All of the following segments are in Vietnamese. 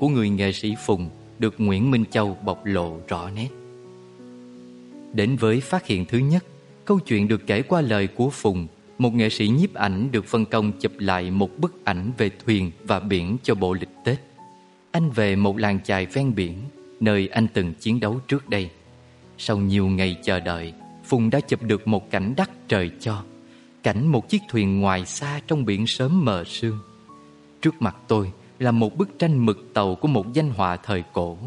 của người nghệ sĩ Phùng được Nguyễn Minh Châu bộc lộ rõ nét. Đến với phát hiện thứ nhất, câu chuyện được kể qua lời của Phùng, một nghệ sĩ nhiếp ảnh được phân công chụp lại một bức ảnh về thuyền và biển cho bộ lịch Tết. Anh về một làng chài ven biển, nơi anh từng chiến đấu trước đây. Sau nhiều ngày chờ đợi, Phùng đã chụp được một cảnh đắc trời cho. Cảnh một chiếc thuyền ngoài xa trong biển sớm mờ sương. Trước mặt tôi là một bức tranh mực tàu của một danh họa thời cổ.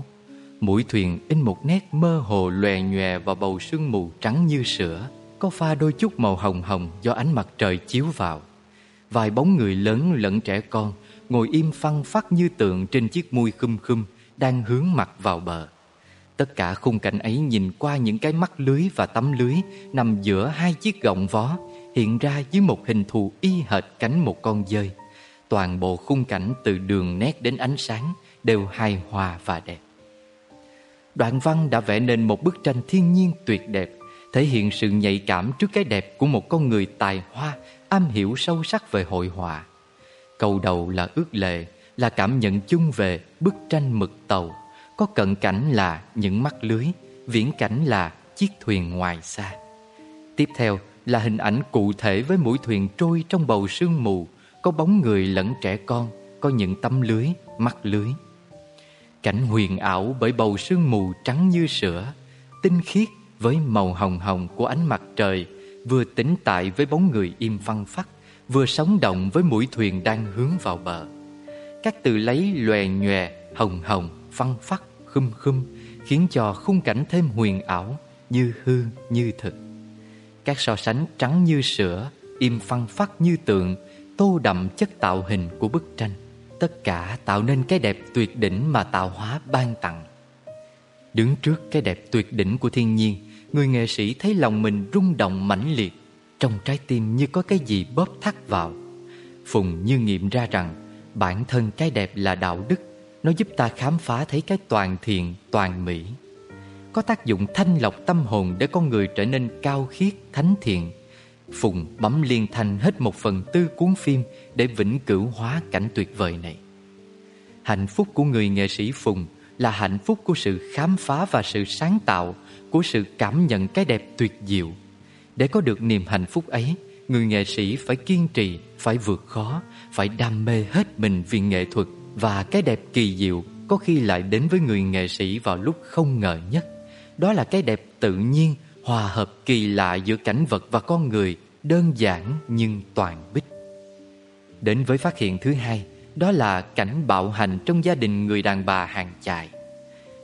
Mũi thuyền in một nét mơ hồ lòe nhòe vào bầu sương mù trắng như sữa, có pha đôi chút màu hồng hồng do ánh mặt trời chiếu vào. Vài bóng người lớn lẫn trẻ con ngồi im phăng phát như tượng trên chiếc mui khum khum đang hướng mặt vào bờ. Tất cả khung cảnh ấy nhìn qua những cái mắt lưới và tấm lưới nằm giữa hai chiếc gọng vó hiện ra dưới một hình thù y hệt cánh một con dơi. Toàn bộ khung cảnh từ đường nét đến ánh sáng đều hài hòa và đẹp. Đoạn văn đã vẽ nên một bức tranh thiên nhiên tuyệt đẹp, thể hiện sự nhạy cảm trước cái đẹp của một con người tài hoa, am hiểu sâu sắc về hội họa. Câu đầu là ước lệ, là cảm nhận chung về bức tranh mực tàu. Có cận cảnh là những mắt lưới, viễn cảnh là chiếc thuyền ngoài xa. Tiếp theo là hình ảnh cụ thể với mũi thuyền trôi trong bầu sương mù, có bóng người lẫn trẻ con, có những tấm lưới, mắt lưới. Cảnh huyền ảo bởi bầu sương mù trắng như sữa, tinh khiết với màu hồng hồng của ánh mặt trời, vừa tĩnh tại với bóng người im phăng phắc, vừa sống động với mũi thuyền đang hướng vào bờ. Các từ lấy lòe nhòe, hồng hồng, phăng phắc, khum khum khiến cho khung cảnh thêm huyền ảo, như hư như thực. Các so sánh trắng như sữa, im phăng phắc như tượng, tô đậm chất tạo hình của bức tranh. Tất cả tạo nên cái đẹp tuyệt đỉnh mà tạo hóa ban tặng. Đứng trước cái đẹp tuyệt đỉnh của thiên nhiên, người nghệ sĩ thấy lòng mình rung động mãnh liệt, trong trái tim như có cái gì bóp thắt vào. Phùng như nghiệm ra rằng bản thân cái đẹp là đạo đức, nó giúp ta khám phá thấy cái toàn thiện, toàn mỹ. Có tác dụng thanh lọc tâm hồn để con người trở nên cao khiết, thánh thiện. Phùng bấm liên thanh hết một phần tư cuốn phim để vĩnh cửu hóa cảnh tuyệt vời này. Hạnh phúc của người nghệ sĩ Phùng là hạnh phúc của sự khám phá và sự sáng tạo, của sự cảm nhận cái đẹp tuyệt diệu. Để có được niềm hạnh phúc ấy, người nghệ sĩ phải kiên trì, phải vượt khó, phải đam mê hết mình vì nghệ thuật và cái đẹp kỳ diệu có khi lại đến với người nghệ sĩ vào lúc không ngờ nhất. Đó là cái đẹp tự nhiên, hòa hợp kỳ lạ giữa cảnh vật và con người, đơn giản nhưng toàn bích. Đến với phát hiện thứ hai, đó là cảnh bạo hành trong gia đình người đàn bà hàng chài.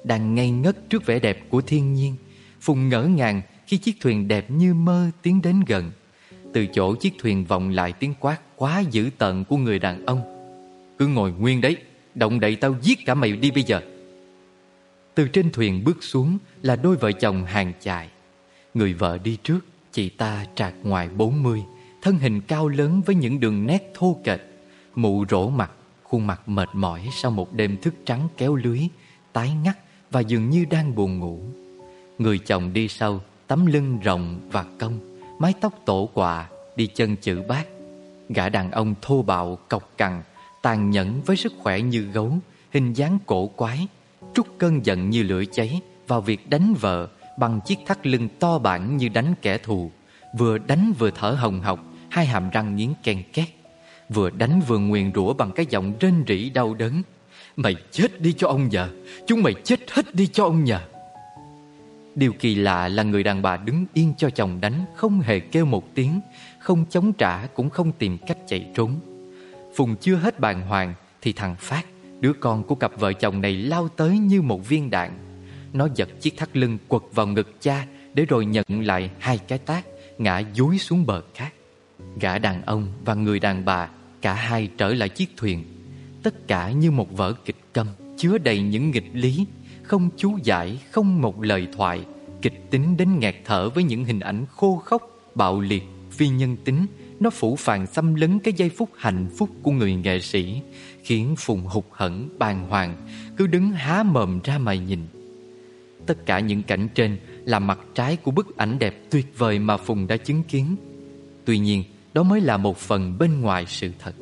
Đang ngây ngất trước vẻ đẹp của thiên nhiên, Phùng ngỡ ngàng khi chiếc thuyền đẹp như mơ tiến đến gần. Từ chỗ chiếc thuyền vọng lại tiếng quát quá dữ tợn của người đàn ông. Cứ ngồi nguyên đấy, động đậy tao giết cả mày đi bây giờ. Từ trên thuyền bước xuống là đôi vợ chồng hàng chài. Người vợ đi trước, chị ta trạc ngoài 40, thân hình cao lớn với những đường nét thô kệch, mụ rỗ mặt, khuôn mặt mệt mỏi sau một đêm thức trắng kéo lưới, tái ngắt và dường như đang buồn ngủ. Người chồng đi sau, tấm lưng rộng và cong, mái tóc tổ quà, đi chân chữ bát. Gã đàn ông thô bạo, cọc cằn, tàn nhẫn với sức khỏe như gấu, hình dáng cổ quái, trút cơn giận như lửa cháy vào việc đánh vợ bằng chiếc thắt lưng to bản như đánh kẻ thù, vừa đánh vừa thở hồng hộc, hai hàm răng nghiến ken két, vừa đánh vừa nguyền rủa bằng cái giọng rên rỉ đau đớn. Mày chết đi cho ông nhờ, chúng mày chết hết đi cho ông nhờ. Điều kỳ lạ là người đàn bà đứng yên cho chồng đánh Không hề kêu một tiếng Không chống trả cũng không tìm cách chạy trốn Phùng chưa hết bàng hoàng Thì thằng Phát Đứa con của cặp vợ chồng này lao tới như một viên đạn nó giật chiếc thắt lưng quật vào ngực cha Để rồi nhận lại hai cái tác Ngã dúi xuống bờ cát Gã đàn ông và người đàn bà Cả hai trở lại chiếc thuyền. Tất cả như một vở kịch câm Chứa đầy những nghịch lý không chú giải, không một lời thoại, kịch tính đến nghẹt thở với những hình ảnh khô khốc, bạo liệt, phi nhân tính, nó phủ phàng xâm lấn cái giây phút hạnh phúc của người nghệ sĩ, khiến Phùng hụt hẫng, bàng hoàng, cứ đứng há mồm ra mà nhìn. Tất cả những cảnh trên là mặt trái của bức ảnh đẹp tuyệt vời mà Phùng đã chứng kiến. Tuy nhiên, đó mới là một phần bên ngoài sự thật.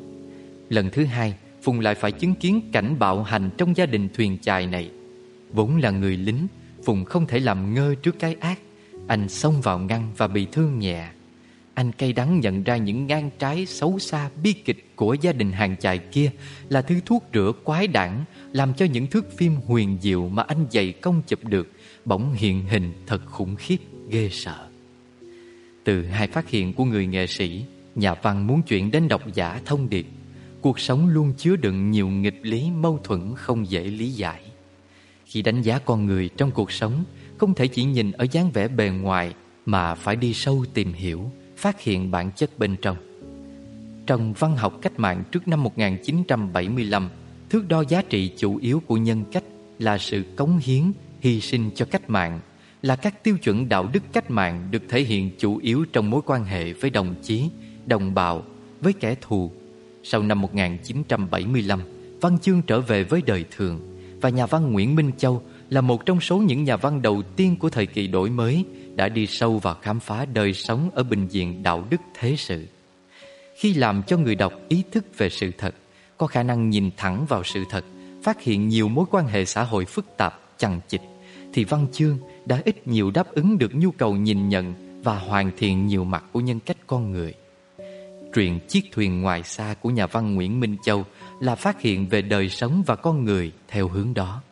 Lần thứ hai, Phùng lại phải chứng kiến cảnh bạo hành trong gia đình thuyền chài này Vốn là người lính Phùng không thể làm ngơ trước cái ác Anh xông vào ngăn và bị thương nhẹ anh cay đắng nhận ra những ngang trái xấu xa bi kịch của gia đình hàng chài kia Là thứ thuốc rửa quái đản Làm cho những thước phim huyền diệu mà anh dày công chụp được Bỗng hiện hình thật khủng khiếp, ghê sợ. Từ hai phát hiện của người nghệ sĩ Nhà văn muốn chuyển đến độc giả thông điệp. Cuộc sống luôn chứa đựng nhiều nghịch lý mâu thuẫn không dễ lý giải. Khi đánh giá con người trong cuộc sống Không thể chỉ nhìn ở dáng vẻ bề ngoài Mà phải đi sâu tìm hiểu. Phát hiện bản chất bên trong Trong văn học cách mạng trước năm 1975 Thước đo giá trị chủ yếu của nhân cách Là sự cống hiến, hy sinh cho cách mạng Là các tiêu chuẩn đạo đức cách mạng Được thể hiện chủ yếu trong mối quan hệ với đồng chí đồng bào, với kẻ thù. Sau năm 1975, Văn Chương trở về với đời thường và nhà văn Nguyễn Minh Châu là một trong số những nhà văn đầu tiên của thời kỳ đổi mới đã đi sâu vào khám phá đời sống ở bình diện đạo đức thế sự. Khi làm cho người đọc ý thức về sự thật, có khả năng nhìn thẳng vào sự thật, phát hiện nhiều mối quan hệ xã hội phức tạp, chằng chịt, thì Văn Chương đã ít nhiều đáp ứng được nhu cầu nhìn nhận và hoàn thiện nhiều mặt của nhân cách con người. Truyện Chiếc thuyền ngoài xa của nhà văn Nguyễn Minh Châu là phát hiện về đời sống và con người theo hướng đó.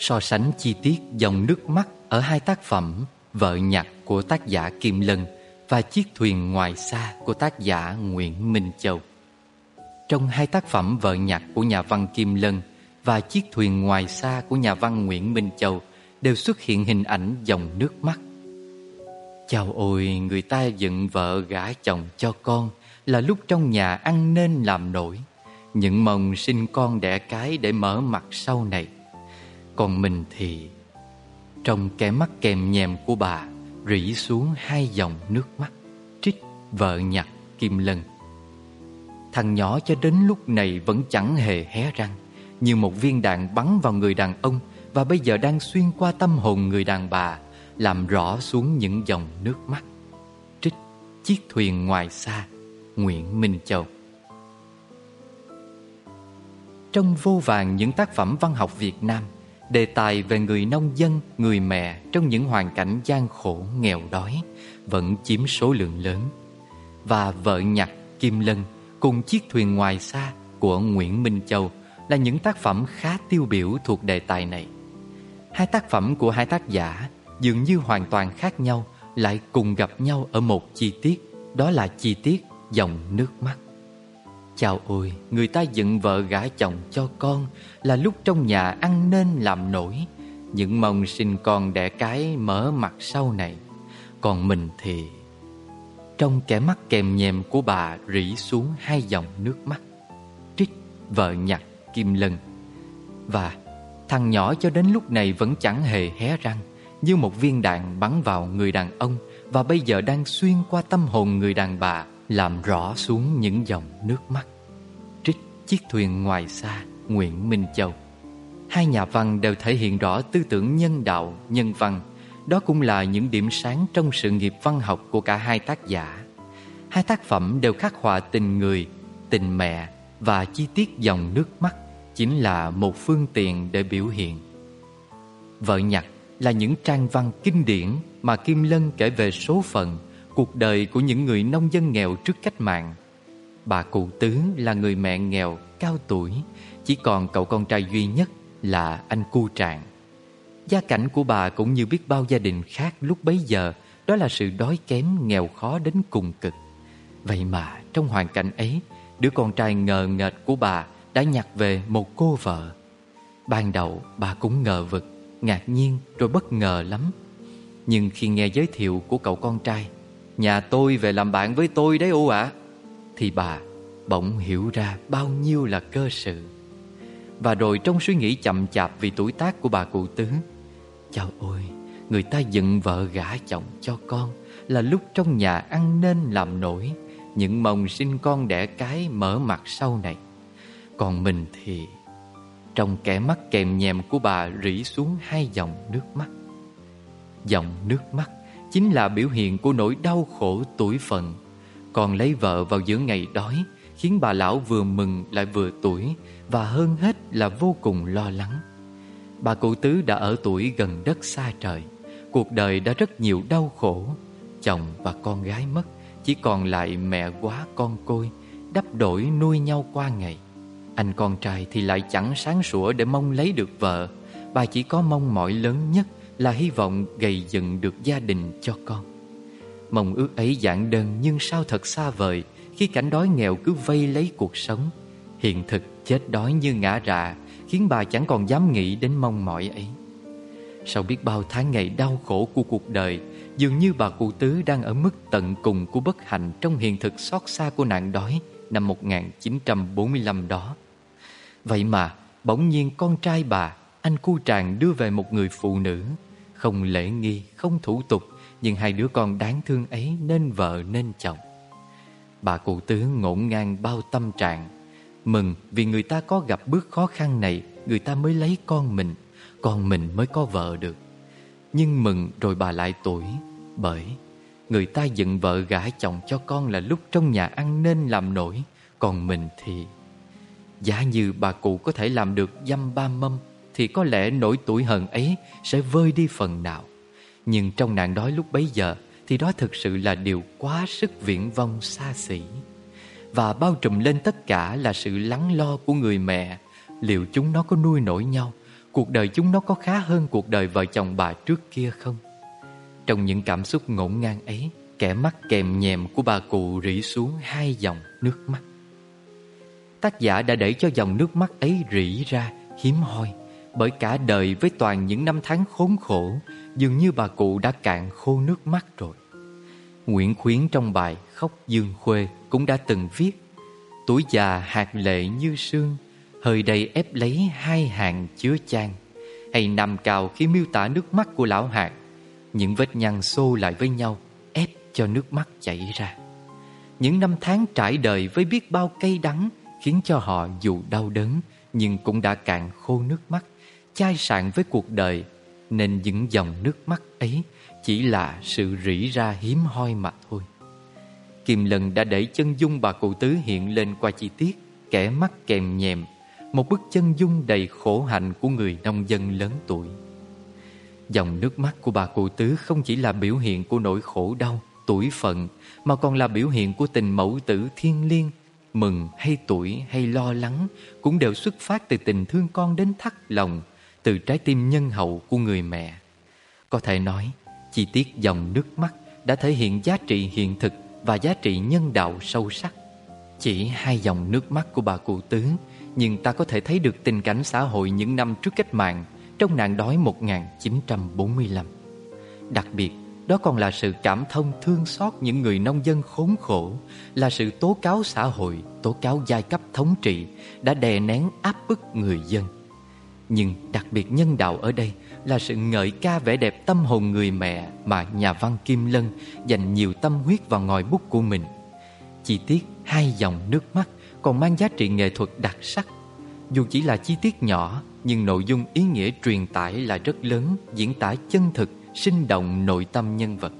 So sánh chi tiết dòng nước mắt ở hai tác phẩm Vợ nhặt của tác giả Kim Lân và Chiếc thuyền ngoài xa của tác giả Nguyễn Minh Châu. Trong hai tác phẩm Vợ nhặt của nhà văn Kim Lân và chiếc thuyền ngoài xa của nhà văn Nguyễn Minh Châu đều xuất hiện hình ảnh dòng nước mắt. Chào ôi, người ta dựng vợ gả chồng cho con là lúc trong nhà ăn nên làm nổi. Những mong sinh con đẻ cái để mở mặt sau này. Còn mình thì trong cái mắt kèm nhèm của bà rỉ xuống hai dòng nước mắt trích vợ nhặt kim lân. Thằng nhỏ cho đến lúc này vẫn chẳng hề hé răng như một viên đạn bắn vào người đàn ông và bây giờ đang xuyên qua tâm hồn người đàn bà, làm rõ xuống những dòng nước mắt. Trích chiếc thuyền ngoài xa, Nguyễn Minh Châu. Trong vô vàng những tác phẩm văn học Việt Nam, đề tài về người nông dân, người mẹ trong những hoàn cảnh gian khổ, nghèo đói vẫn chiếm số lượng lớn. Và vợ nhặt Kim Lân cùng chiếc thuyền ngoài xa của Nguyễn Minh Châu là những tác phẩm khá tiêu biểu thuộc đề tài này. Hai tác phẩm của hai tác giả dường như hoàn toàn khác nhau lại cùng gặp nhau ở một chi tiết, đó là chi tiết dòng nước mắt. Chào ôi, người ta dựng vợ gả chồng cho con là lúc trong nhà ăn nên làm nổi, những mong sinh con đẻ cái mở mặt sau này. Còn mình thì trong kẻ mắt kèm nhèm của bà rỉ xuống hai dòng nước mắt. Trích vợ nhặt Kim Lân Và thằng nhỏ cho đến lúc này vẫn chẳng hề hé răng Như một viên đạn bắn vào người đàn ông Và bây giờ đang xuyên qua tâm hồn người đàn bà làm rõ xuống những dòng nước mắt Trích chiếc thuyền ngoài xa Nguyễn Minh Châu. Hai nhà văn đều thể hiện rõ tư tưởng nhân đạo, nhân văn. Đó cũng là những điểm sáng trong sự nghiệp văn học của cả hai tác giả. Hai tác phẩm đều khắc họa tình người, tình mẹ và chi tiết dòng nước mắt chính là một phương tiện để biểu hiện. Vợ nhặt là những trang văn kinh điển mà Kim Lân kể về số phận, cuộc đời của những người nông dân nghèo trước cách mạng. Bà cụ tứ là người mẹ nghèo, cao tuổi, chỉ còn cậu con trai duy nhất là anh cu trạng. Gia cảnh của bà cũng như biết bao gia đình khác lúc bấy giờ, đó là sự đói kém nghèo khó đến cùng cực. Vậy mà trong hoàn cảnh ấy, Đứa con trai ngờ nghệch của bà đã nhặt về một cô vợ Ban đầu bà cũng ngờ vực, ngạc nhiên rồi bất ngờ lắm Nhưng khi nghe giới thiệu của cậu con trai Nhà tôi về làm bạn với tôi đấy ô ạ. Thì bà bỗng hiểu ra bao nhiêu là cơ sự. Và rồi trong suy nghĩ chậm chạp vì tuổi tác của bà cụ tứ Chào ôi, người ta dựng vợ gả chồng cho con Là lúc trong nhà ăn nên làm nổi những mồng sinh con đẻ cái mở mặt sau này. Còn mình thì Trong kẻ mắt kèm nhèm của bà rỉ xuống hai dòng nước mắt. Dòng nước mắt chính là biểu hiện của nỗi đau khổ tuổi phận. Còn lấy vợ vào giữa ngày đói khiến bà lão vừa mừng lại vừa tuổi và hơn hết là vô cùng lo lắng. Bà cụ tứ đã ở tuổi gần đất xa trời, cuộc đời đã rất nhiều đau khổ, chồng và con gái mất, chỉ còn lại mẹ quá con côi, đắp đổi nuôi nhau qua ngày. Anh con trai thì lại chẳng sáng sủa để mong lấy được vợ, bà chỉ có mong mỏi lớn nhất là hy vọng gầy dựng được gia đình cho con. Mong ước ấy giản đơn nhưng sao thật xa vời khi cảnh đói nghèo cứ vây lấy cuộc sống. Hiện thực chết đói như ngã rạ khiến bà chẳng còn dám nghĩ đến mong mỏi ấy. Sau biết bao tháng ngày đau khổ của cuộc đời, dường như bà cụ tứ đang ở mức tận cùng của bất hạnh trong hiện thực xót xa của nạn đói năm 1945 đó. Vậy mà, bỗng nhiên con trai bà, anh cu tràng đưa về một người phụ nữ, không lễ nghi, không thủ tục, nhưng hai đứa con đáng thương ấy nên vợ nên chồng. Bà cụ tứ ngổn ngang bao tâm trạng, mừng vì người ta có gặp bước khó khăn này, người ta mới lấy con mình, con mình mới có vợ được. Nhưng mừng rồi bà lại tuổi, bởi người ta dựng vợ gả chồng cho con là lúc trong nhà ăn nên làm nổi, còn mình thì... Giả như bà cụ có thể làm được dăm ba mâm thì có lẽ nỗi tuổi hận ấy sẽ vơi đi phần nào. Nhưng trong nạn đói lúc bấy giờ thì đó thực sự là điều quá sức viễn vông xa xỉ. Và bao trùm lên tất cả là sự lắng lo của người mẹ. Liệu chúng nó có nuôi nổi nhau? Cuộc đời chúng nó có khá hơn cuộc đời vợ chồng bà trước kia không? Trong những cảm xúc ngổn ngang ấy, kẻ mắt kèm nhèm của bà cụ rỉ xuống hai dòng nước mắt. Tác giả đã để cho dòng nước mắt ấy rỉ ra hiếm hoi bởi cả đời với toàn những năm tháng khốn khổ, Dường như bà cụ đã cạn khô nước mắt rồi. Nguyễn Khuyến trong bài Khóc Dương Khuê cũng đã từng viết, Tuổi già hạt lệ như sương, Hơi đầy ép lấy hai hàng chứa chan. Hay nằm cào khi miêu tả nước mắt của lão hạt, Những vết nhăn xô lại với nhau, Ép cho nước mắt chảy ra. Những năm tháng trải đời với biết bao cây đắng Khiến cho họ dù đau đớn, Nhưng cũng đã cạn khô nước mắt chai sạn với cuộc đời Nên những dòng nước mắt ấy Chỉ là sự rỉ ra hiếm hoi mà thôi. Kim Lần đã để chân dung bà cụ tứ hiện lên qua chi tiết Kẻ mắt kèm nhèm Một bức chân dung đầy khổ hạnh của người nông dân lớn tuổi. Dòng nước mắt của bà cụ tứ không chỉ là biểu hiện của nỗi khổ đau, tuổi phận Mà còn là biểu hiện của tình mẫu tử thiên liêng Mừng hay tuổi hay lo lắng Cũng đều xuất phát từ tình thương con đến thắt lòng từ trái tim nhân hậu của người mẹ. Có thể nói, chi tiết dòng nước mắt đã thể hiện giá trị hiện thực và giá trị nhân đạo sâu sắc. Chỉ hai dòng nước mắt của bà cụ tứ, nhưng ta có thể thấy được tình cảnh xã hội những năm trước cách mạng trong nạn đói 1945. Đặc biệt, đó còn là sự cảm thông thương xót những người nông dân khốn khổ, là sự tố cáo xã hội, tố cáo giai cấp thống trị đã đè nén áp bức người dân. Nhưng đặc biệt nhân đạo ở đây là sự ngợi ca vẻ đẹp tâm hồn người mẹ mà nhà văn Kim Lân dành nhiều tâm huyết vào ngòi bút của mình. Chi tiết hai dòng nước mắt còn mang giá trị nghệ thuật đặc sắc. Dù chỉ là chi tiết nhỏ nhưng nội dung ý nghĩa truyền tải là rất lớn, diễn tả chân thực, sinh động nội tâm nhân vật.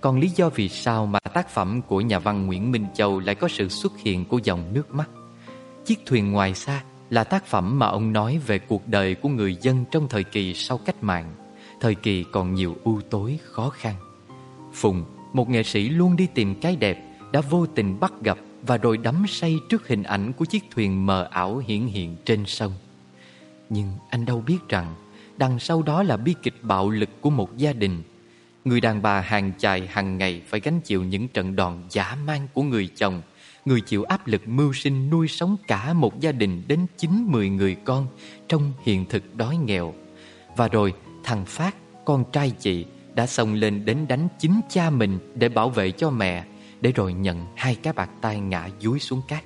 Còn lý do vì sao mà tác phẩm của nhà văn Nguyễn Minh Châu lại có sự xuất hiện của dòng nước mắt? Chiếc thuyền ngoài xa là tác phẩm mà ông nói về cuộc đời của người dân trong thời kỳ sau cách mạng, thời kỳ còn nhiều ưu tối khó khăn. Phùng, một nghệ sĩ luôn đi tìm cái đẹp, đã vô tình bắt gặp và rồi đắm say trước hình ảnh của chiếc thuyền mờ ảo hiện hiện trên sông. Nhưng anh đâu biết rằng đằng sau đó là bi kịch bạo lực của một gia đình. Người đàn bà hàng chài hàng ngày phải gánh chịu những trận đòn giả mang của người chồng Người chịu áp lực mưu sinh nuôi sống cả một gia đình đến 9-10 người con trong hiện thực đói nghèo. Và rồi thằng Phát, con trai chị, đã xông lên đến đánh chính cha mình để bảo vệ cho mẹ, để rồi nhận hai cái bạc tay ngã dúi xuống cát.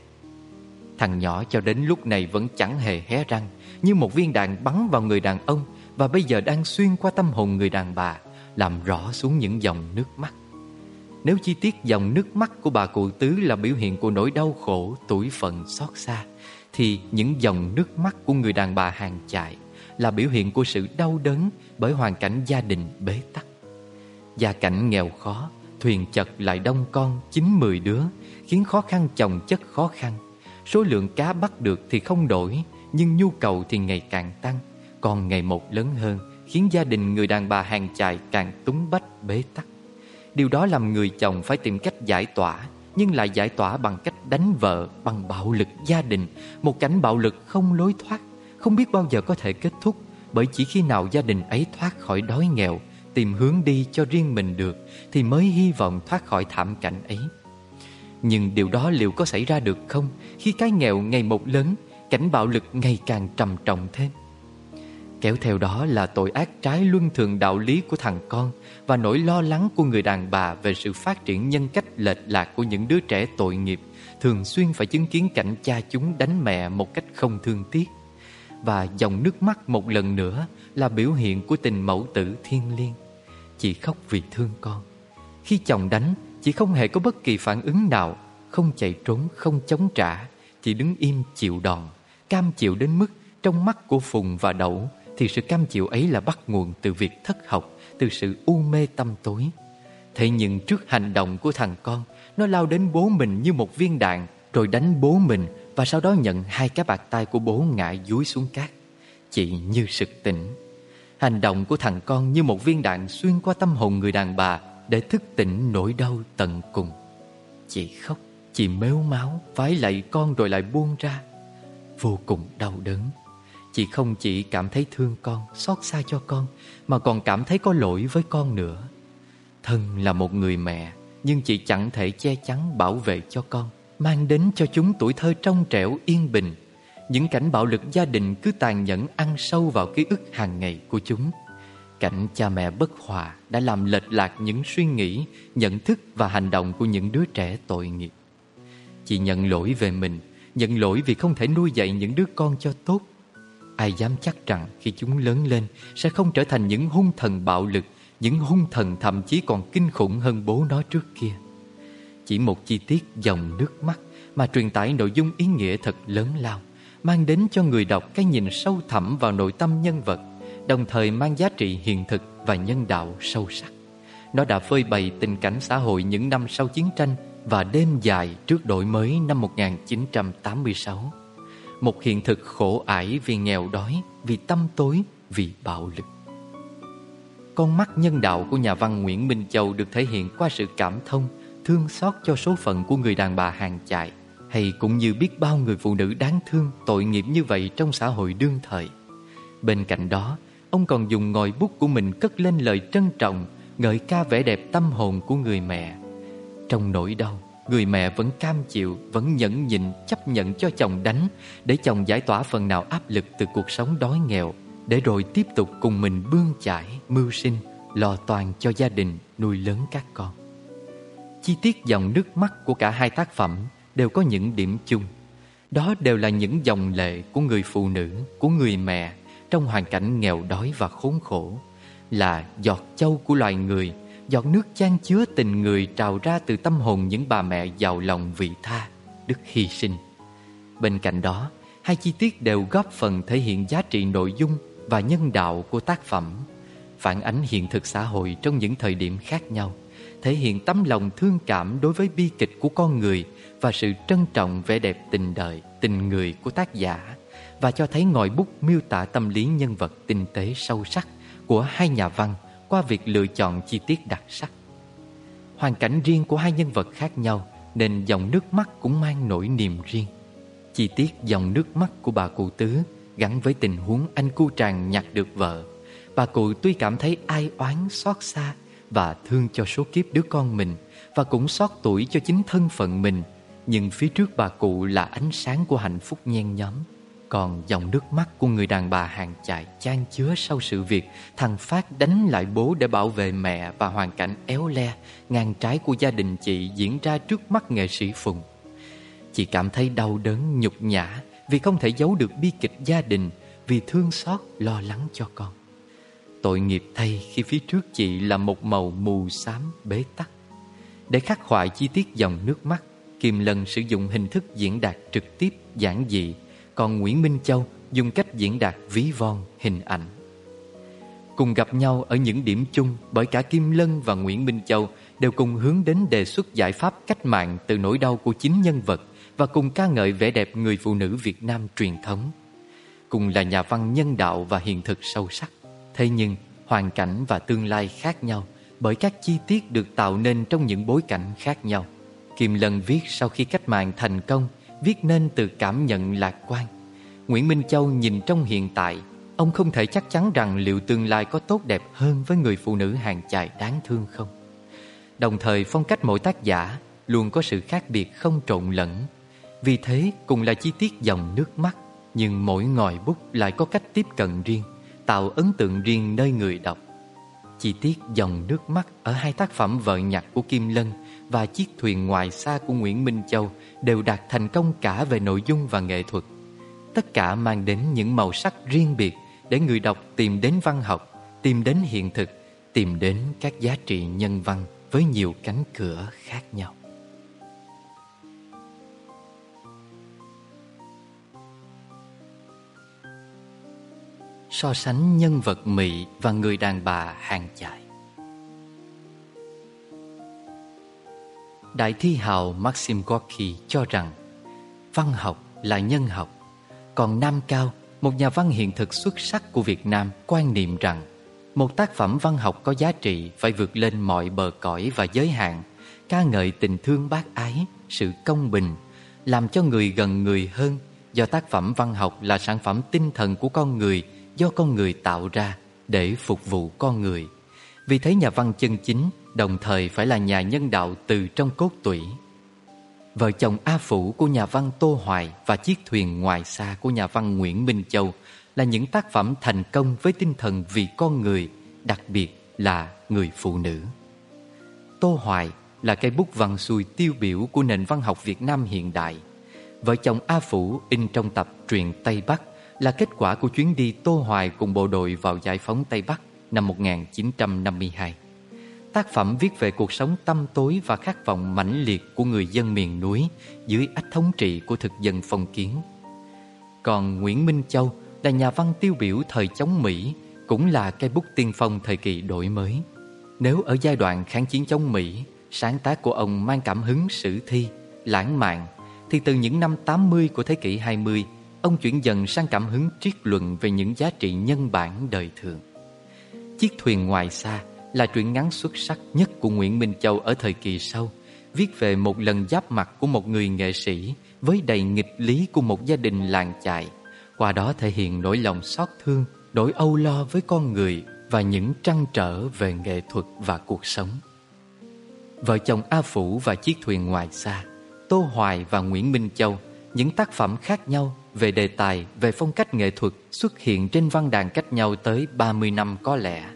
Thằng nhỏ cho đến lúc này vẫn chẳng hề hé răng, như một viên đạn bắn vào người đàn ông và bây giờ đang xuyên qua tâm hồn người đàn bà, làm rõ xuống những dòng nước mắt. Nếu chi tiết dòng nước mắt của bà cụ tứ là biểu hiện của nỗi đau khổ, tuổi phận xót xa, thì những dòng nước mắt của người đàn bà hàng chạy là biểu hiện của sự đau đớn bởi hoàn cảnh gia đình bế tắc. Gia cảnh nghèo khó, thuyền chật lại đông con chín mười đứa, khiến khó khăn chồng chất khó khăn. Số lượng cá bắt được thì không đổi, nhưng nhu cầu thì ngày càng tăng, còn ngày một lớn hơn, khiến gia đình người đàn bà hàng chài càng túng bách bế tắc. Điều đó làm người chồng phải tìm cách giải tỏa, nhưng lại giải tỏa bằng cách đánh vợ bằng bạo lực gia đình, một cảnh bạo lực không lối thoát, không biết bao giờ có thể kết thúc, bởi chỉ khi nào gia đình ấy thoát khỏi đói nghèo, tìm hướng đi cho riêng mình được thì mới hy vọng thoát khỏi thảm cảnh ấy. Nhưng điều đó liệu có xảy ra được không khi cái nghèo ngày một lớn, cảnh bạo lực ngày càng trầm trọng thêm? Kéo theo đó là tội ác trái luân thường đạo lý của thằng con và nỗi lo lắng của người đàn bà về sự phát triển nhân cách lệch lạc của những đứa trẻ tội nghiệp thường xuyên phải chứng kiến cảnh cha chúng đánh mẹ một cách không thương tiếc. Và dòng nước mắt một lần nữa là biểu hiện của tình mẫu tử thiên liêng. Chị khóc vì thương con. Khi chồng đánh, chị không hề có bất kỳ phản ứng nào, không chạy trốn, không chống trả, chỉ đứng im chịu đòn, cam chịu đến mức trong mắt của Phùng và Đậu thì sự cam chịu ấy là bắt nguồn từ việc thất học, từ sự u mê tâm tối. Thế nhưng trước hành động của thằng con, nó lao đến bố mình như một viên đạn, rồi đánh bố mình và sau đó nhận hai cái bạc tay của bố ngã dúi xuống cát. Chị như sực tỉnh. Hành động của thằng con như một viên đạn xuyên qua tâm hồn người đàn bà để thức tỉnh nỗi đau tận cùng. Chị khóc, chị mếu máu, vái lạy con rồi lại buông ra. Vô cùng đau đớn. Chị không chỉ cảm thấy thương con, xót xa cho con Mà còn cảm thấy có lỗi với con nữa. Thân là một người mẹ Nhưng chị chẳng thể che chắn bảo vệ cho con Mang đến cho chúng tuổi thơ trong trẻo yên bình. Những cảnh bạo lực gia đình cứ tàn nhẫn ăn sâu vào ký ức hàng ngày của chúng. Cảnh cha mẹ bất hòa đã làm lệch lạc những suy nghĩ, nhận thức và hành động của những đứa trẻ tội nghiệp. Chị nhận lỗi về mình Nhận lỗi vì không thể nuôi dạy những đứa con cho tốt. Ai dám chắc rằng khi chúng lớn lên Sẽ không trở thành những hung thần bạo lực, Những hung thần thậm chí còn kinh khủng hơn bố nó trước kia. Chỉ một chi tiết dòng nước mắt Mà truyền tải nội dung ý nghĩa thật lớn lao, Mang đến cho người đọc cái nhìn sâu thẳm vào nội tâm nhân vật, Đồng thời mang giá trị hiện thực và nhân đạo sâu sắc. Nó đã phơi bày tình cảnh xã hội những năm sau chiến tranh Và đêm dài trước đổi mới năm 1986 một hiện thực khổ ải vì nghèo đói, vì tâm tối, vì bạo lực. Con mắt nhân đạo của nhà văn Nguyễn Minh Châu được thể hiện qua sự cảm thông, thương xót cho số phận của người đàn bà hàng chạy, hay cũng như biết bao người phụ nữ đáng thương, tội nghiệp như vậy trong xã hội đương thời. Bên cạnh đó, ông còn dùng ngòi bút của mình cất lên lời trân trọng, ngợi ca vẻ đẹp tâm hồn của người mẹ. Trong nỗi đau, Người mẹ vẫn cam chịu, Vẫn nhẫn nhịn, chấp nhận cho chồng đánh, Để chồng giải tỏa phần nào áp lực Từ cuộc sống đói nghèo, Để rồi tiếp tục cùng mình bươn chải, Mưu sinh, Lo toàn cho gia đình, nuôi lớn các con. Chi tiết dòng nước mắt của cả hai tác phẩm Đều có những điểm chung. Đó đều là những dòng lệ của người phụ nữ, Của người mẹ, Trong hoàn cảnh nghèo đói và khốn khổ, Là giọt châu của loài người Giọt nước chan chứa tình người trào ra từ tâm hồn những bà mẹ giàu lòng vị tha, đức hy sinh. Bên cạnh đó, hai chi tiết đều góp phần thể hiện giá trị nội dung và nhân đạo của tác phẩm, phản ánh hiện thực xã hội trong những thời điểm khác nhau, thể hiện tấm lòng thương cảm đối với bi kịch của con người và sự trân trọng vẻ đẹp tình đời, tình người của tác giả và cho thấy ngòi bút miêu tả tâm lý nhân vật tinh tế sâu sắc của hai nhà văn qua việc lựa chọn chi tiết đặc sắc. Hoàn cảnh riêng của hai nhân vật khác nhau nên dòng nước mắt cũng mang nỗi niềm riêng. Chi tiết dòng nước mắt của bà cụ tứ gắn với tình huống anh cu tràng nhặt được vợ. Bà cụ tuy cảm thấy ai oán xót xa và thương cho số kiếp đứa con mình và cũng xót tuổi cho chính thân phận mình, nhưng phía trước bà cụ là ánh sáng của hạnh phúc nhen nhóm. Còn dòng nước mắt của người đàn bà hàng chạy chan chứa sau sự việc. Thằng Phát đánh lại bố để bảo vệ mẹ và hoàn cảnh éo le Ngang trái của gia đình chị diễn ra trước mắt nghệ sĩ Phùng. Chị cảm thấy đau đớn, nhục nhã Vì không thể giấu được bi kịch gia đình Vì thương xót, lo lắng cho con. Tội nghiệp thay khi phía trước chị là một màu mù xám bế tắc. Để khắc họa chi tiết dòng nước mắt Kim Lân sử dụng hình thức diễn đạt trực tiếp, giản dị còn Nguyễn Minh Châu dùng cách diễn đạt ví von hình ảnh. Cùng gặp nhau ở những điểm chung bởi cả Kim Lân và Nguyễn Minh Châu đều cùng hướng đến đề xuất giải pháp cách mạng từ nỗi đau của chính nhân vật và cùng ca ngợi vẻ đẹp người phụ nữ Việt Nam truyền thống. Cùng là nhà văn nhân đạo và hiện thực sâu sắc. Thế nhưng, hoàn cảnh và tương lai khác nhau bởi các chi tiết được tạo nên trong những bối cảnh khác nhau. Kim Lân viết sau khi cách mạng thành công, viết nên từ cảm nhận lạc quan. Nguyễn Minh Châu nhìn trong hiện tại, ông không thể chắc chắn rằng liệu tương lai có tốt đẹp hơn với người phụ nữ hàng chài đáng thương không. Đồng thời phong cách mỗi tác giả luôn có sự khác biệt không trộn lẫn. Vì thế cùng là chi tiết dòng nước mắt, nhưng mỗi ngòi bút lại có cách tiếp cận riêng, tạo ấn tượng riêng nơi người đọc. Chi tiết dòng nước mắt ở hai tác phẩm vợ nhặt của Kim Lân và chiếc thuyền ngoài xa của Nguyễn Minh Châu đều đạt thành công cả về nội dung và nghệ thuật. Tất cả mang đến những màu sắc riêng biệt để người đọc tìm đến văn học, tìm đến hiện thực, tìm đến các giá trị nhân văn với nhiều cánh cửa khác nhau. So sánh nhân vật Mỹ và người đàn bà hàng chải Đại thi hào Maxim Gorky cho rằng văn học là nhân học, còn Nam Cao, một nhà văn hiện thực xuất sắc của Việt Nam quan niệm rằng một tác phẩm văn học có giá trị phải vượt lên mọi bờ cõi và giới hạn, ca ngợi tình thương bác ái, sự công bình, làm cho người gần người hơn do tác phẩm văn học là sản phẩm tinh thần của con người do con người tạo ra để phục vụ con người. Vì thế nhà văn chân chính đồng thời phải là nhà nhân đạo từ trong cốt tủy. Vợ chồng A Phủ của nhà văn Tô Hoài và Chiếc thuyền ngoài xa của nhà văn Nguyễn Minh Châu là những tác phẩm thành công với tinh thần vì con người, đặc biệt là người phụ nữ. Tô Hoài là cây bút văn xuôi tiêu biểu của nền văn học Việt Nam hiện đại. Vợ chồng A Phủ in trong tập Truyền Tây Bắc là kết quả của chuyến đi Tô Hoài cùng bộ đội vào giải phóng Tây Bắc năm 1952. Tác phẩm viết về cuộc sống tâm tối và khát vọng mãnh liệt của người dân miền núi dưới ách thống trị của thực dân phong kiến. Còn Nguyễn Minh Châu là nhà văn tiêu biểu thời chống Mỹ, cũng là cây bút tiên phong thời kỳ đổi mới. Nếu ở giai đoạn kháng chiến chống Mỹ, sáng tác của ông mang cảm hứng sử thi, lãng mạn, thì từ những năm 80 của thế kỷ 20, ông chuyển dần sang cảm hứng triết luận về những giá trị nhân bản đời thường. Chiếc thuyền ngoài xa là truyện ngắn xuất sắc nhất của Nguyễn Minh Châu ở thời kỳ sau, viết về một lần giáp mặt của một người nghệ sĩ với đầy nghịch lý của một gia đình làng chài, qua đó thể hiện nỗi lòng xót thương, nỗi âu lo với con người và những trăn trở về nghệ thuật và cuộc sống. Vợ chồng A Phủ và Chiếc thuyền ngoài xa, Tô Hoài và Nguyễn Minh Châu, những tác phẩm khác nhau về đề tài, về phong cách nghệ thuật xuất hiện trên văn đàn cách nhau tới 30 năm có lẽ.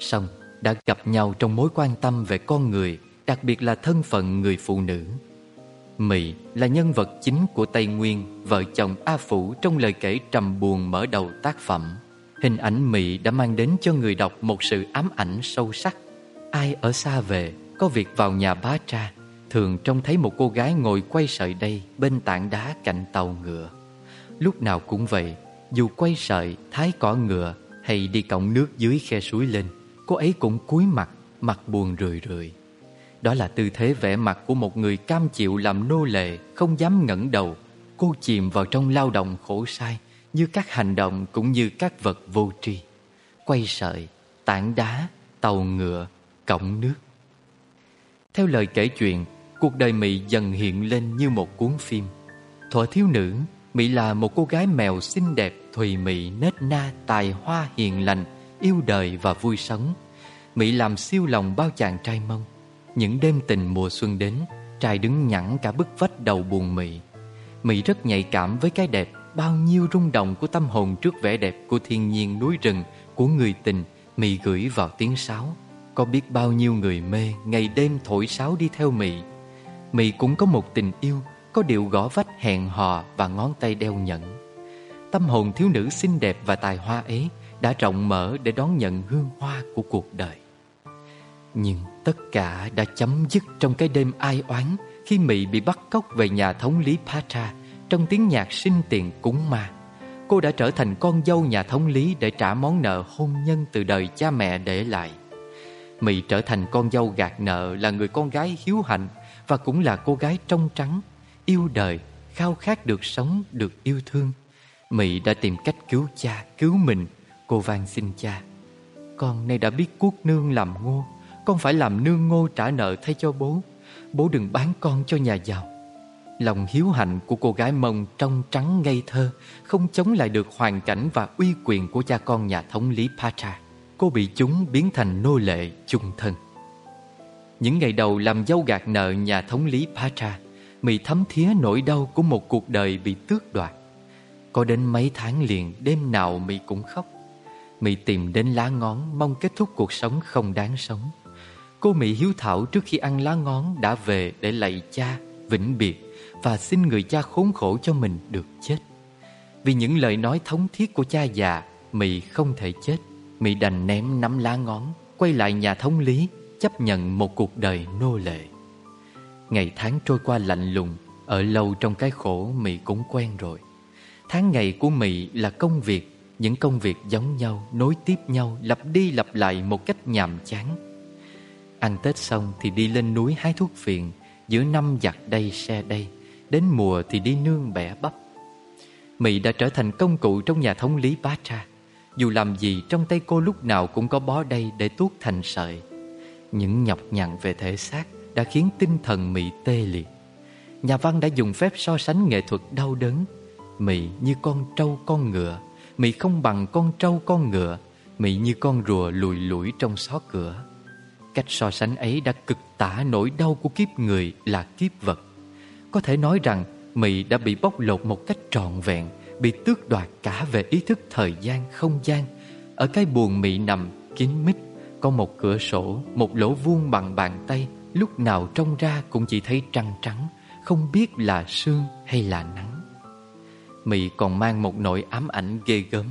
Xong, đã gặp nhau trong mối quan tâm về con người, đặc biệt là thân phận người phụ nữ. Mị là nhân vật chính của Tây Nguyên, vợ chồng A Phủ trong lời kể trầm buồn mở đầu tác phẩm. Hình ảnh Mị đã mang đến cho người đọc một sự ám ảnh sâu sắc. Ai ở xa về, có việc vào nhà bá tra, thường trông thấy một cô gái ngồi quay sợi đây bên tảng đá cạnh tàu ngựa. Lúc nào cũng vậy, dù quay sợi, thái cỏ ngựa hay đi cọng nước dưới khe suối lên, Cô ấy cũng cúi mặt Mặt buồn rười rười Đó là tư thế vẻ mặt của một người cam chịu làm nô lệ Không dám ngẩng đầu. Cô chìm vào trong lao động khổ sai Như các hành động cũng như các vật vô tri. Quay sợi, tảng đá, tàu ngựa, cổng nước. Theo lời kể chuyện Cuộc đời Mỹ dần hiện lên như một cuốn phim. Thuở thiếu nữ Mỹ là một cô gái mèo xinh đẹp Thùy mị, nết na, tài hoa hiền lành Yêu đời và vui sống. Mỹ làm siêu lòng bao chàng trai mông. Những đêm tình mùa xuân đến, Trai đứng nhẵn cả bức vách đầu buồn Mỹ Mỹ rất nhạy cảm với cái đẹp, Bao nhiêu rung động của tâm hồn Trước vẻ đẹp của thiên nhiên núi rừng, Của người tình, Mỹ gửi vào tiếng sáo. Có biết bao nhiêu người mê Ngày đêm thổi sáo đi theo Mỹ. Mỹ cũng có một tình yêu, Có điệu gõ vách hẹn hò Và ngón tay đeo nhẫn. Tâm hồn thiếu nữ xinh đẹp và tài hoa ấy đã rộng mở để đón nhận hương hoa của cuộc đời. Nhưng tất cả đã chấm dứt trong cái đêm ai oán Khi Mỹ bị bắt cóc về nhà thống lý Patra Trong tiếng nhạc sinh tiền cúng ma. Cô đã trở thành con dâu nhà thống lý Để trả món nợ hôn nhân từ đời cha mẹ để lại. Mị trở thành con dâu gạt nợ Là người con gái hiếu hạnh Và cũng là cô gái trong trắng Yêu đời, khao khát được sống, được yêu thương. Mị đã tìm cách cứu cha, cứu mình Cô van xin cha, Con nay đã biết cuốc nương làm ngô, Con phải làm nương ngô trả nợ thay cho bố. Bố đừng bán con cho nhà giàu. Lòng hiếu hạnh của cô gái mông trong trắng ngây thơ Không chống lại được hoàn cảnh và uy quyền của cha con nhà thống lý Patra Cô bị chúng biến thành nô lệ chung thân. Những ngày đầu làm dâu gạt nợ nhà thống lý Patra Mị thấm thía nỗi đau của một cuộc đời bị tước đoạt. Có đến mấy tháng liền, đêm nào Mị cũng khóc. Mị tìm đến lá ngón mong kết thúc cuộc sống không đáng sống Cô Mỹ hiếu thảo trước khi ăn lá ngón đã về để lạy cha, vĩnh biệt và xin người cha khốn khổ cho mình được chết. Vì những lời nói thống thiết của cha già, Mỹ không thể chết. Mỹ đành ném nắm lá ngón, quay lại nhà thống lý, chấp nhận một cuộc đời nô lệ. Ngày tháng trôi qua lạnh lùng, ở lâu trong cái khổ Mỹ cũng quen rồi. Tháng ngày của Mỹ là công việc, những công việc giống nhau, nối tiếp nhau, lặp đi lặp lại một cách nhàm chán. Ăn Tết xong thì đi lên núi hái thuốc phiện, giữa năm giặt đây xe đây, Đến mùa thì đi nương bẻ bắp. Mị đã trở thành công cụ trong nhà thống lý bá tra. Dù làm gì trong tay cô lúc nào cũng có bó đây để tuốt thành sợi. Những nhọc nhằn về thể xác đã khiến tinh thần Mị tê liệt. Nhà văn đã dùng phép so sánh nghệ thuật đau đớn. Mị như con trâu con ngựa. Mị không bằng con trâu con ngựa Mị như con rùa lùi lủi trong xó cửa. Cách so sánh ấy đã cực tả nỗi đau của kiếp người là kiếp vật. Có thể nói rằng Mị đã bị bóc lột một cách trọn vẹn Bị tước đoạt cả về ý thức thời gian, không gian. Ở cái buồn Mị nằm kín mít Có một cửa sổ, một lỗ vuông bằng bàn tay Lúc nào trông ra cũng chỉ thấy trăng trắng Không biết là sương hay là nắng. Mị còn mang một nỗi ám ảnh ghê gớm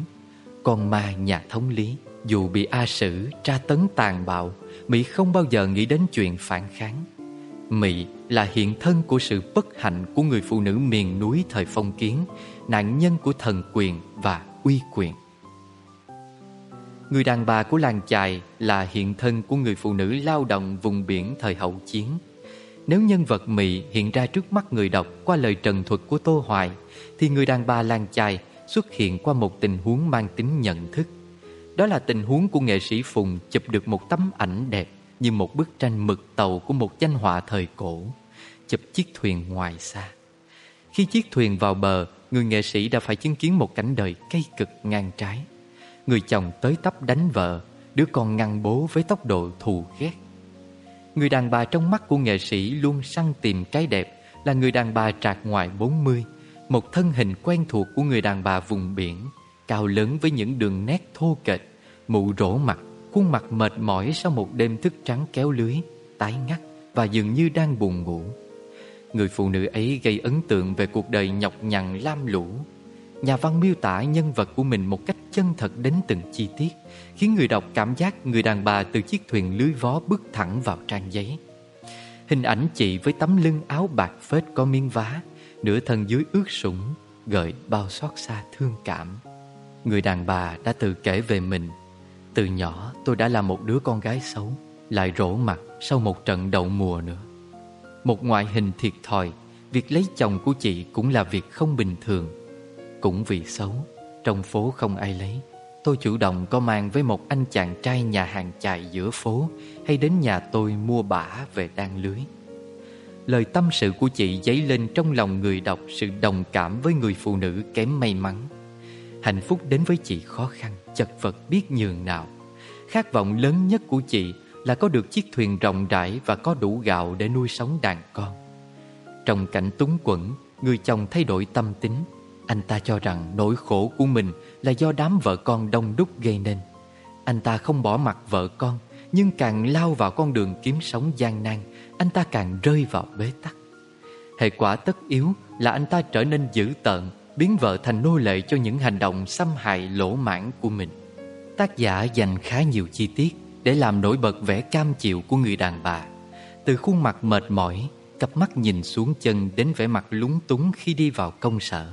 Con ma nhà thống lý Dù bị A Sử tra tấn tàn bạo Mỹ không bao giờ nghĩ đến chuyện phản kháng Mị là hiện thân của sự bất hạnh của người phụ nữ miền núi thời phong kiến, nạn nhân của thần quyền và uy quyền. Người đàn bà của làng chài là hiện thân của người phụ nữ lao động vùng biển thời hậu chiến. Nếu nhân vật Mị hiện ra trước mắt người đọc qua lời trần thuật của Tô Hoài, thì người đàn bà làng chài xuất hiện qua một tình huống mang tính nhận thức. Đó là tình huống của nghệ sĩ Phùng chụp được một tấm ảnh đẹp như một bức tranh mực tàu của một danh họa thời cổ, chụp chiếc thuyền ngoài xa. Khi chiếc thuyền vào bờ, người nghệ sĩ đã phải chứng kiến một cảnh đời cây cực ngang trái. Người chồng tới tấp đánh vợ, đứa con ngăn bố với tốc độ thù ghét. Người đàn bà trong mắt của nghệ sĩ luôn săn tìm cái đẹp là người đàn bà trạc ngoài 40, một thân hình quen thuộc của người đàn bà vùng biển, cao lớn với những đường nét thô kệch, mụ rỗ mặt Khuôn mặt mệt mỏi sau một đêm thức trắng kéo lưới Tái ngắt và dường như đang buồn ngủ. Người phụ nữ ấy gây ấn tượng về cuộc đời nhọc nhằn lam lũ. Nhà văn miêu tả nhân vật của mình một cách chân thật đến từng chi tiết, Khiến người đọc cảm giác người đàn bà từ chiếc thuyền lưới vó bước thẳng vào trang giấy. Hình ảnh chị với tấm lưng áo bạc phết có miếng vá, Nửa thân dưới ướt sũng, Gợi bao xót xa thương cảm. Người đàn bà đã tự kể về mình. Từ nhỏ, tôi đã là một đứa con gái xấu, Lại rỗ mặt sau một trận đậu mùa nữa. Một ngoại hình thiệt thòi, Việc lấy chồng của chị cũng là việc không bình thường. Cũng vì xấu. Trong phố không ai lấy. Tôi chủ động có mang với một anh chàng trai nhà hàng chạy giữa phố Hay đến nhà tôi mua bả về đan lưới. Lời tâm sự của chị dấy lên trong lòng người đọc sự đồng cảm với người phụ nữ kém may mắn. Hạnh phúc đến với chị khó khăn chật vật biết nhường nào. Khát vọng lớn nhất của chị là có được chiếc thuyền rộng rãi và có đủ gạo để nuôi sống đàn con. Trong cảnh túng quẫn, người chồng thay đổi tâm tính. Anh ta cho rằng nỗi khổ của mình là do đám vợ con đông đúc gây nên. Anh ta không bỏ mặt vợ con, nhưng càng lao vào con đường kiếm sống gian nan, anh ta càng rơi vào bế tắc. Hệ quả tất yếu là anh ta trở nên dữ tợn biến vợ thành nô lệ cho những hành động xâm hại lỗ mãn của mình. Tác giả dành khá nhiều chi tiết để làm nổi bật vẻ cam chịu của người đàn bà. Từ khuôn mặt mệt mỏi, cặp mắt nhìn xuống chân đến vẻ mặt lúng túng khi đi vào công sở.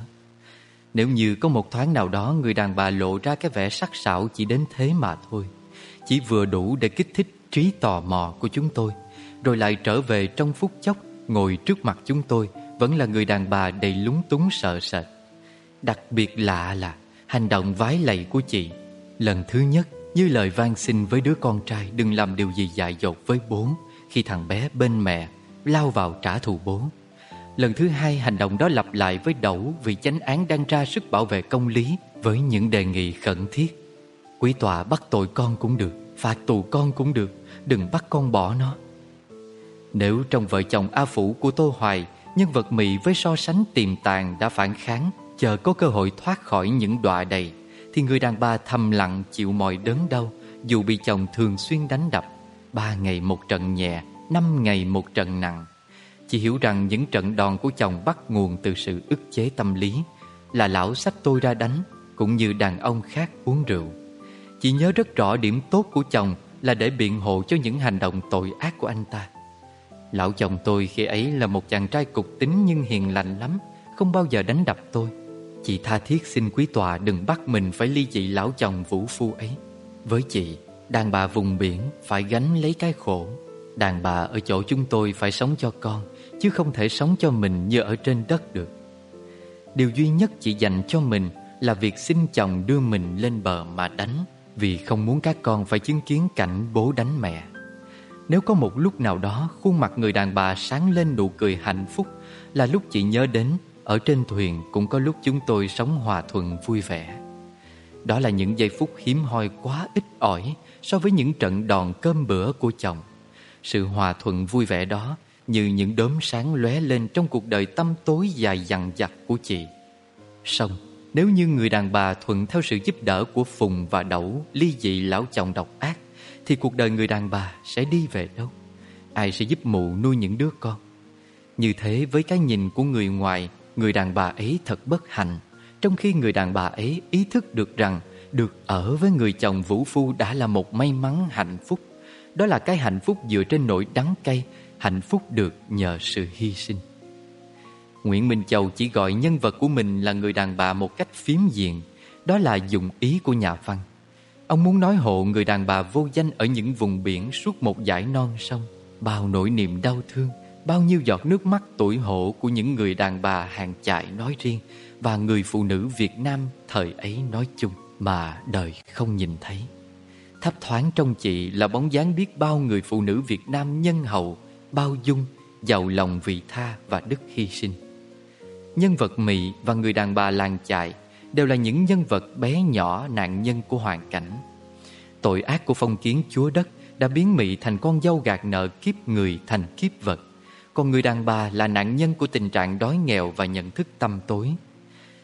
Nếu như có một thoáng nào đó người đàn bà lộ ra cái vẻ sắc sảo chỉ đến thế mà thôi. Chỉ vừa đủ để kích thích trí tò mò của chúng tôi, Rồi lại trở về trong phút chốc, Ngồi trước mặt chúng tôi, Vẫn là người đàn bà đầy lúng túng sợ sệt. Đặc biệt lạ là Hành động vái lạy của chị, Lần thứ nhất, như lời van xin với đứa con trai Đừng làm điều gì dại dột với bố, Khi thằng bé bên mẹ Lao vào trả thù bố. Lần thứ hai hành động đó lặp lại với Đẩu Vì chánh án đang ra sức bảo vệ công lý Với những đề nghị khẩn thiết. Quý tòa bắt tội con cũng được, Phạt tù con cũng được, Đừng bắt con bỏ nó. Nếu trong vợ chồng A Phủ của Tô Hoài, Nhân vật Mỹ với so sánh tiềm tàng đã phản kháng, Chờ có cơ hội thoát khỏi những đọa đầy, Thì người đàn bà thầm lặng chịu mọi đớn đau, Dù bị chồng thường xuyên đánh đập. Ba ngày một trận nhẹ, Năm ngày một trận nặng. Chị hiểu rằng những trận đòn của chồng bắt nguồn từ sự ức chế tâm lý Là lão sách tôi ra đánh Cũng như đàn ông khác uống rượu. Chị nhớ rất rõ điểm tốt của chồng Là để biện hộ cho những hành động tội ác của anh ta. Lão chồng tôi khi ấy là một chàng trai cục tính nhưng hiền lành lắm Không bao giờ đánh đập tôi. Chị tha thiết xin quý tòa đừng bắt mình phải ly dị lão chồng vũ phu ấy. Với chị, đàn bà vùng biển phải gánh lấy cái khổ. Đàn bà ở chỗ chúng tôi phải sống cho con. Chứ không thể sống cho mình như ở trên đất được. Điều duy nhất chị dành cho mình Là việc xin chồng đưa mình lên bờ mà đánh, Vì không muốn các con phải chứng kiến cảnh bố đánh mẹ. Nếu có một lúc nào đó Khuôn mặt người đàn bà sáng lên nụ cười hạnh phúc, Là lúc chị nhớ đến, Ở trên thuyền cũng có lúc chúng tôi sống hòa thuận vui vẻ. Đó là những giây phút hiếm hoi quá ít ỏi So với những trận đòn cơm bữa của chồng. Sự hòa thuận vui vẻ đó như những đốm sáng lóe lên trong cuộc đời tâm tối dài dằng dặc của chị. Xong, nếu như người đàn bà thuận theo sự giúp đỡ của Phùng và Đẩu ly dị lão chồng độc ác, thì cuộc đời người đàn bà sẽ đi về đâu? Ai sẽ giúp mụ nuôi những đứa con? Như thế với cái nhìn của người ngoài, người đàn bà ấy thật bất hạnh, trong khi người đàn bà ấy ý thức được rằng được ở với người chồng vũ phu đã là một may mắn hạnh phúc. Đó là cái hạnh phúc dựa trên nỗi đắng cay hạnh phúc được nhờ sự hy sinh. Nguyễn Minh Châu chỉ gọi nhân vật của mình là người đàn bà một cách phiếm diện, đó là dụng ý của nhà văn. Ông muốn nói hộ người đàn bà vô danh ở những vùng biển suốt một dải non sông, bao nỗi niềm đau thương, bao nhiêu giọt nước mắt tuổi hộ của những người đàn bà hàng chạy nói riêng và người phụ nữ Việt Nam thời ấy nói chung mà đời không nhìn thấy. Thấp thoáng trong chị là bóng dáng biết bao người phụ nữ Việt Nam nhân hậu bao dung, giàu lòng vị tha và đức hy sinh. Nhân vật Mỹ và người đàn bà làng chài đều là những nhân vật bé nhỏ nạn nhân của hoàn cảnh. Tội ác của phong kiến chúa đất đã biến Mỹ thành con dâu gạt nợ kiếp người thành kiếp vật. Còn người đàn bà là nạn nhân của tình trạng đói nghèo và nhận thức tâm tối.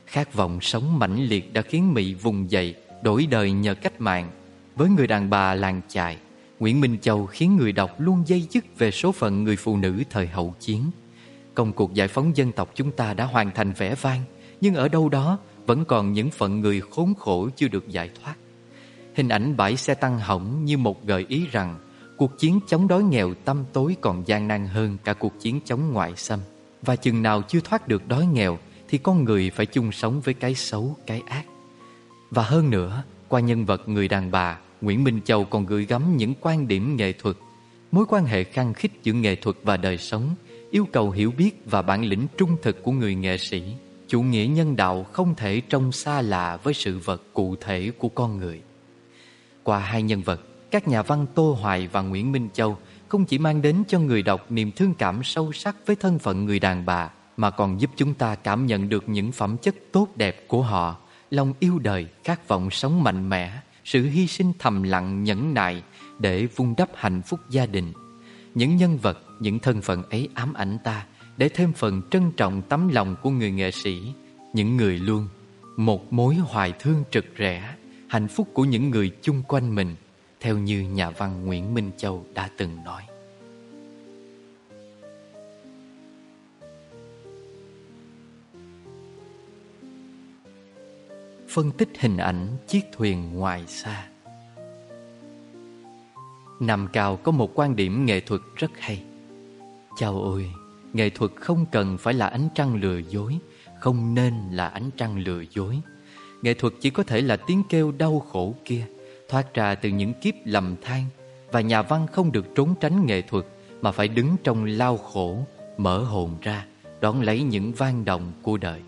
Khát vọng sống mãnh liệt đã khiến Mỹ vùng dậy, đổi đời nhờ cách mạng. Với người đàn bà làng chài, Nguyễn Minh Châu khiến người đọc luôn dây dứt về số phận người phụ nữ thời hậu chiến. Công cuộc giải phóng dân tộc chúng ta đã hoàn thành vẻ vang, nhưng ở đâu đó vẫn còn những phận người khốn khổ chưa được giải thoát. Hình ảnh bãi xe tăng hỏng như một gợi ý rằng cuộc chiến chống đói nghèo tâm tối còn gian nan hơn cả cuộc chiến chống ngoại xâm. Và chừng nào chưa thoát được đói nghèo thì con người phải chung sống với cái xấu, cái ác. Và hơn nữa, qua nhân vật người đàn bà, Nguyễn Minh Châu còn gửi gắm những quan điểm nghệ thuật, mối quan hệ khăng khít giữa nghệ thuật và đời sống, yêu cầu hiểu biết và bản lĩnh trung thực của người nghệ sĩ. Chủ nghĩa nhân đạo không thể trông xa lạ với sự vật cụ thể của con người. Qua hai nhân vật, các nhà văn Tô Hoài và Nguyễn Minh Châu không chỉ mang đến cho người đọc niềm thương cảm sâu sắc với thân phận người đàn bà, mà còn giúp chúng ta cảm nhận được những phẩm chất tốt đẹp của họ, lòng yêu đời, khát vọng sống mạnh mẽ, sự hy sinh thầm lặng nhẫn nại để vun đắp hạnh phúc gia đình. Những nhân vật, những thân phận ấy ám ảnh ta để thêm phần trân trọng tấm lòng của người nghệ sĩ, những người luôn một mối hoài thương trực rẽ, hạnh phúc của những người chung quanh mình, theo như nhà văn Nguyễn Minh Châu đã từng nói. Phân tích hình ảnh chiếc thuyền ngoài xa. Nam Cao có một quan điểm nghệ thuật rất hay. Chào ôi, nghệ thuật không cần phải là ánh trăng lừa dối, không nên là ánh trăng lừa dối. Nghệ thuật chỉ có thể là tiếng kêu đau khổ kia, thoát ra từ những kiếp lầm than và nhà văn không được trốn tránh nghệ thuật mà phải đứng trong lao khổ, mở hồn ra, đón lấy những vang động của đời.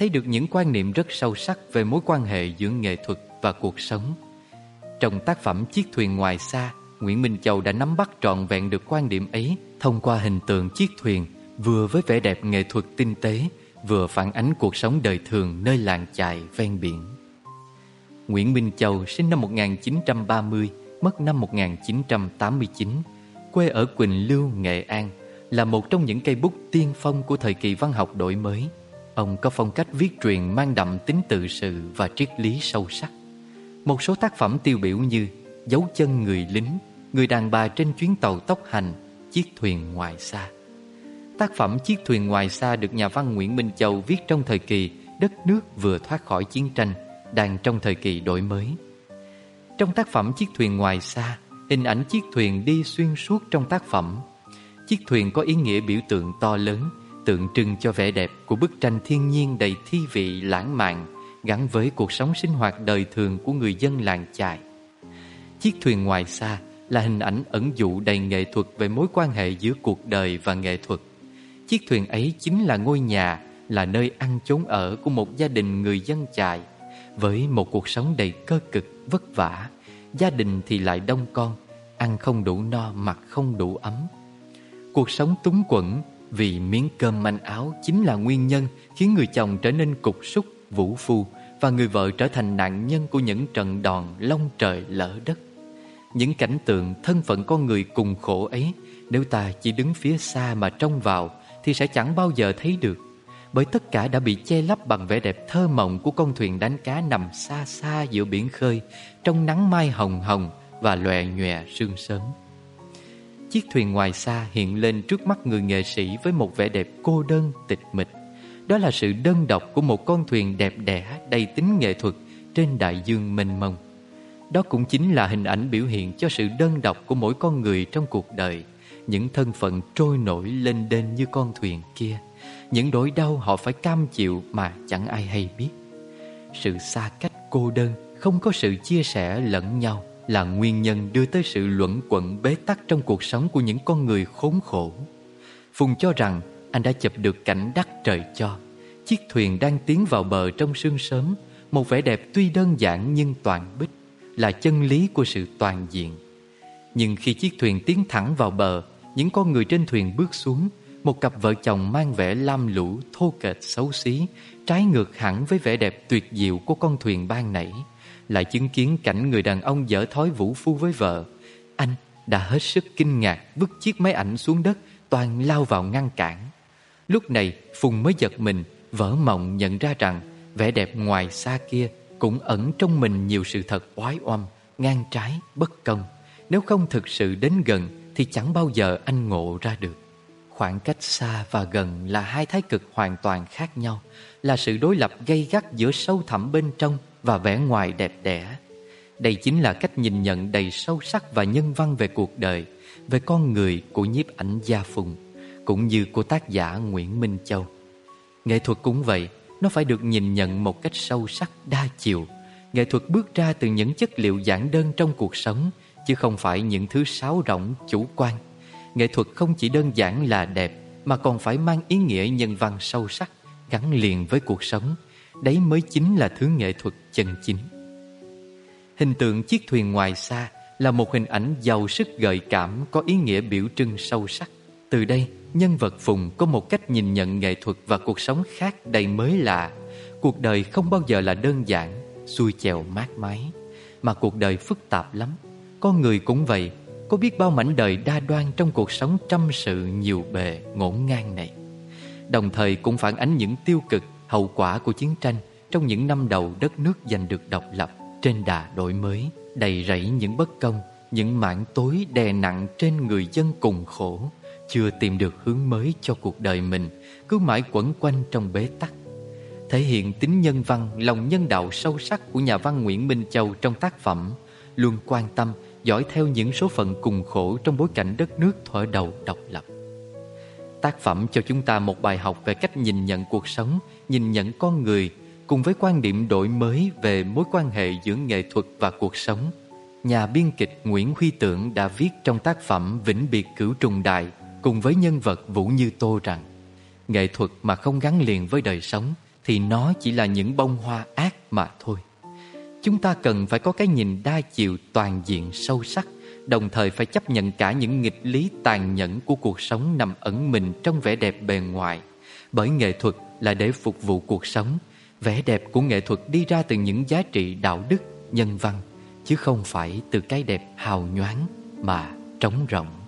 Thấy được những quan niệm rất sâu sắc về mối quan hệ giữa nghệ thuật và cuộc sống. Trong tác phẩm Chiếc thuyền ngoài xa, Nguyễn Minh Châu đã nắm bắt trọn vẹn được quan điểm ấy thông qua hình tượng chiếc thuyền vừa với vẻ đẹp nghệ thuật tinh tế, vừa phản ánh cuộc sống đời thường nơi làng chài ven biển. Nguyễn Minh Châu sinh năm 1930, mất năm 1989, quê ở Quỳnh Lưu, Nghệ An, là một trong những cây bút tiên phong của thời kỳ văn học đổi mới. Ông có phong cách viết truyện mang đậm tính tự sự và triết lý sâu sắc. Một số tác phẩm tiêu biểu như Dấu chân người lính, Người đàn bà trên chuyến tàu tốc hành, Chiếc thuyền ngoài xa. Tác phẩm Chiếc thuyền ngoài xa được nhà văn Nguyễn Minh Châu viết trong thời kỳ đất nước vừa thoát khỏi chiến tranh, đang trong thời kỳ đổi mới. Trong tác phẩm Chiếc thuyền ngoài xa, hình ảnh chiếc thuyền đi xuyên suốt trong tác phẩm. Chiếc thuyền có ý nghĩa biểu tượng to lớn, tượng trưng cho vẻ đẹp của bức tranh thiên nhiên đầy thi vị lãng mạn gắn với cuộc sống sinh hoạt đời thường của người dân làng chài. Chiếc thuyền ngoài xa là hình ảnh ẩn dụ đầy nghệ thuật về mối quan hệ giữa cuộc đời và nghệ thuật. Chiếc thuyền ấy chính là ngôi nhà, là nơi ăn chốn ở của một gia đình người dân chài, với một cuộc sống đầy cơ cực, vất vả. Gia đình thì lại đông con, ăn không đủ no, mặc không đủ ấm. Cuộc sống túng quẫn vì miếng cơm manh áo chính là nguyên nhân khiến người chồng trở nên cục súc, vũ phu và người vợ trở thành nạn nhân của những trận đòn long trời lỡ đất. Những cảnh tượng thân phận con người cùng khổ ấy Nếu ta chỉ đứng phía xa mà trông vào Thì sẽ chẳng bao giờ thấy được Bởi tất cả đã bị che lấp bằng vẻ đẹp thơ mộng Của con thuyền đánh cá nằm xa xa giữa biển khơi Trong nắng mai hồng hồng và lòe nhòe sương sớm Chiếc thuyền ngoài xa hiện lên trước mắt người nghệ sĩ Với một vẻ đẹp cô đơn, tịch mịch. Đó là sự đơn độc của một con thuyền đẹp đẽ Đầy tính nghệ thuật trên đại dương mênh mông. Đó cũng chính là hình ảnh biểu hiện cho sự đơn độc của mỗi con người trong cuộc đời, Những thân phận trôi nổi lên đên như con thuyền kia, Những nỗi đau họ phải cam chịu mà chẳng ai hay biết. Sự xa cách cô đơn, Không có sự chia sẻ lẫn nhau. Là nguyên nhân đưa tới sự luẩn quẩn bế tắc trong cuộc sống của những con người khốn khổ. Phùng cho rằng anh đã chụp được cảnh đắc trời cho. Chiếc thuyền đang tiến vào bờ trong sương sớm Một vẻ đẹp tuy đơn giản nhưng toàn bích là chân lý của sự toàn diện. Nhưng khi chiếc thuyền tiến thẳng vào bờ, những con người trên thuyền bước xuống, một cặp vợ chồng mang vẻ lam lũ, thô kệch, xấu xí, trái ngược hẳn với vẻ đẹp tuyệt diệu của con thuyền ban nãy, lại chứng kiến cảnh người đàn ông dở thói vũ phu với vợ. Anh đã hết sức kinh ngạc vứt chiếc máy ảnh xuống đất, toàn lao vào ngăn cản. Lúc này, Phùng mới giật mình, vỡ mộng nhận ra rằng vẻ đẹp ngoài xa kia cũng ẩn trong mình nhiều sự thật oái oăm, ngang trái, bất công. Nếu không thực sự đến gần thì chẳng bao giờ anh ngộ ra được. Khoảng cách xa và gần là hai thái cực hoàn toàn khác nhau, là sự đối lập gây gắt giữa sâu thẳm bên trong và vẻ ngoài đẹp đẽ. Đây chính là cách nhìn nhận đầy sâu sắc và nhân văn về cuộc đời, về con người của nhiếp ảnh Gia Phùng, cũng như của tác giả Nguyễn Minh Châu. Nghệ thuật cũng vậy, nó phải được nhìn nhận một cách sâu sắc, đa chiều Nghệ thuật bước ra từ những chất liệu giản đơn trong cuộc sống Chứ không phải những thứ sáo rỗng, chủ quan Nghệ thuật không chỉ đơn giản là đẹp Mà còn phải mang ý nghĩa nhân văn sâu sắc Gắn liền với cuộc sống Đấy mới chính là thứ nghệ thuật chân chính Hình tượng chiếc thuyền ngoài xa Là một hình ảnh giàu sức gợi cảm Có ý nghĩa biểu trưng sâu sắc Từ đây Nhân vật Phùng có một cách nhìn nhận nghệ thuật và cuộc sống khác đầy mới lạ. Cuộc đời không bao giờ là đơn giản, xuôi chèo mát máy, mà cuộc đời phức tạp lắm. Con người cũng vậy, có biết bao mảnh đời đa đoan trong cuộc sống trăm sự nhiều bề ngổn ngang này. Đồng thời cũng phản ánh những tiêu cực, hậu quả của chiến tranh trong những năm đầu đất nước giành được độc lập trên đà đổi mới, đầy rẫy những bất công, những mảng tối đè nặng trên người dân cùng khổ chưa tìm được hướng mới cho cuộc đời mình cứ mãi quẩn quanh trong bế tắc. Thể hiện tính nhân văn lòng nhân đạo sâu sắc của nhà văn nguyễn minh châu trong tác phẩm luôn quan tâm dõi theo những số phận cùng khổ trong bối cảnh đất nước thuở đầu độc lập. Tác phẩm cho chúng ta một bài học về cách nhìn nhận cuộc sống, nhìn nhận con người, cùng với quan điểm đổi mới về mối quan hệ giữa nghệ thuật và cuộc sống. Nhà biên kịch Nguyễn Huy Tưởng đã viết trong tác phẩm Vĩnh Biệt Cửu Trùng Đại cùng với nhân vật Vũ Như Tô rằng nghệ thuật mà không gắn liền với đời sống thì nó chỉ là những bông hoa ác mà thôi. Chúng ta cần phải có cái nhìn đa chiều toàn diện sâu sắc Đồng thời phải chấp nhận cả những nghịch lý tàn nhẫn của cuộc sống nằm ẩn mình trong vẻ đẹp bề ngoài. Bởi nghệ thuật là để phục vụ cuộc sống Vẻ đẹp của nghệ thuật đi ra từ những giá trị đạo đức, nhân văn Chứ không phải từ cái đẹp hào nhoáng mà trống rộng.